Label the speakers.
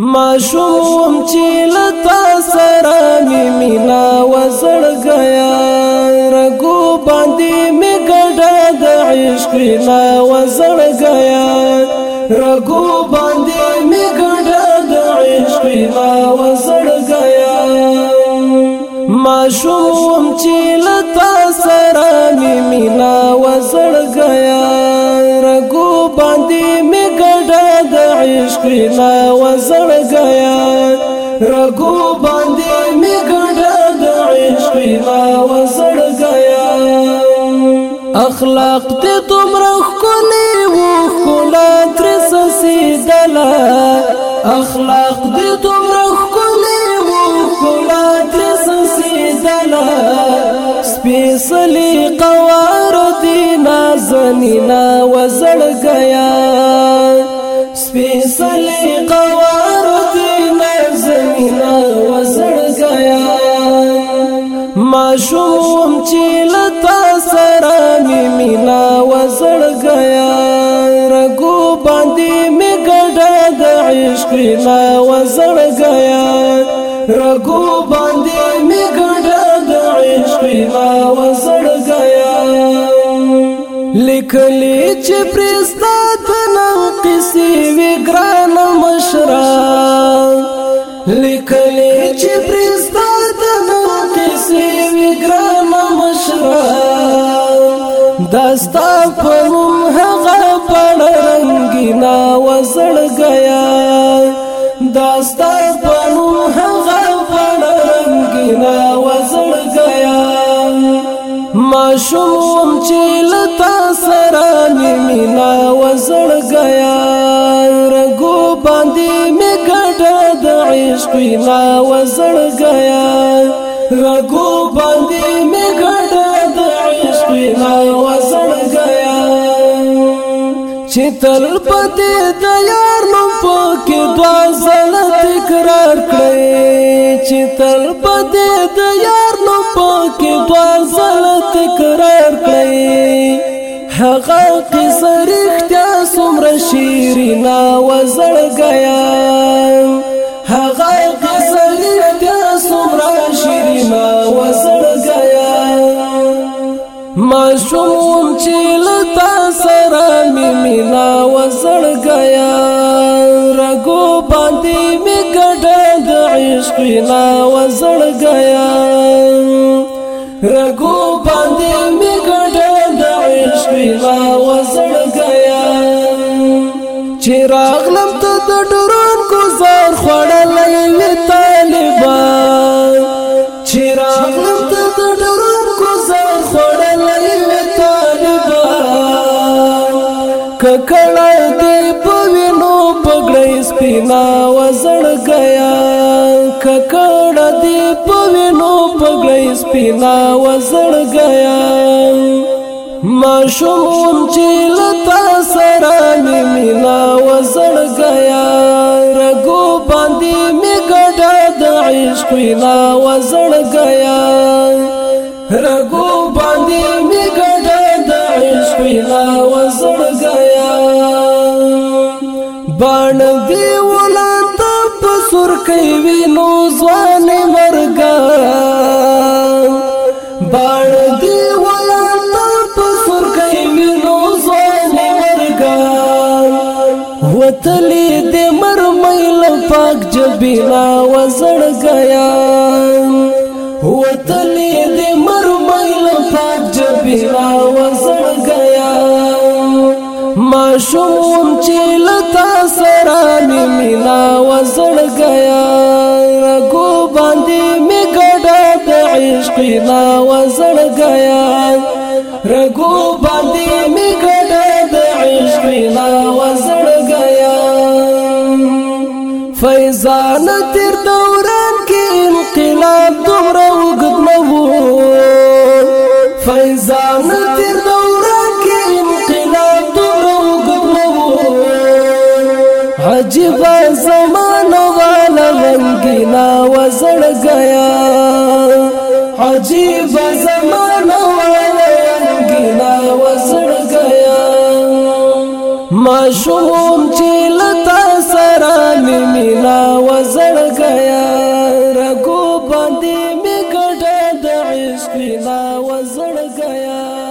Speaker 1: ما شوم چې لتا سره می مینا وزړ غیا رګو باندې می ګډه د عشق لا وزړ غیا رګو باندې می ګډه د عشق لا وزړ غیا ما شوم چې لتا سره می مینا وزړ غیا عشق وینا وزړګیا رګو باندې می ګډه د عشق وزر وزړګیا اخلاق دې تمره خولې وو لا تر سسیدلا اخلاق دې تمره خولې وو لا تر سسیدلا سپېڅلې قوار نازنينا وزر وزړګیا سلی قوارو دینا زمینا وزرگیا ما شوم چیلتا سرامی مینا وزرگیا رگو باندی می گڑا دا عشق نا وزرگیا رگو باندی می گڑا دا عشق نا وزرگیا لیکلی چې پرستا تن سی وی ګران مشرا لیکلې چې پرستا د نو کې سی وی ګران مشرا داستا پروم هغه پړ رنگینا وسړ گیا داستا ما شوم چې لتا سره مینا وزړ غیا رګو باندې می کټه د عشق مینا وزړ غیا رګو باندې می کټه چې تلل پدې د یار نوم پکې دوا زل تکرار کړې چې تلل پدې د یار نوم پکې دوا زل تکرار کړې هغه قصه رښتیا سمره شیرینا وزړ غیا شوم چې لتا سره می ملا وزړ گیا رګو باندې می ګډه د عشق لا وزړ گیا رګو باندې می ګډه د عشق لا وزړ گیا چې راغلم ته د ډرون گزار خوړ ککړای دی په وینو پګړې سپینا وزړ غیا ککړ دی په وینو پګړې سپینا وزړ غیا ماشوم چې لتا سره مې مینا وزړ غیا رګو باندې مې ګډه د عشق وینا وزړ غیا رګو ګاڼ دی ولات په سر کوي وینو ځوان مرګا باڼ دی ولات په سر کوي وینو ځوان مرګا وتلې دې مرمې لپاک جبینا وزړ غیا وتلې ماشوم چې لتا سره می مینا وزړ گیا رګو باندې می ګډه د عشق لا وزړ گیا رګو باندې می ګډه د عشق لا وزړ گیا فیضان تیر دوران کې انقلاب دومره وګدمو فیضان عجیب زمانو والا رنگینا وزڑ گیا عجیب زمانو والا رنگینا وزڑ گیا معشوم چې لتا سره مینا وزڑ گیا رګو باندې میګټه د عشق نا وزڑ گیا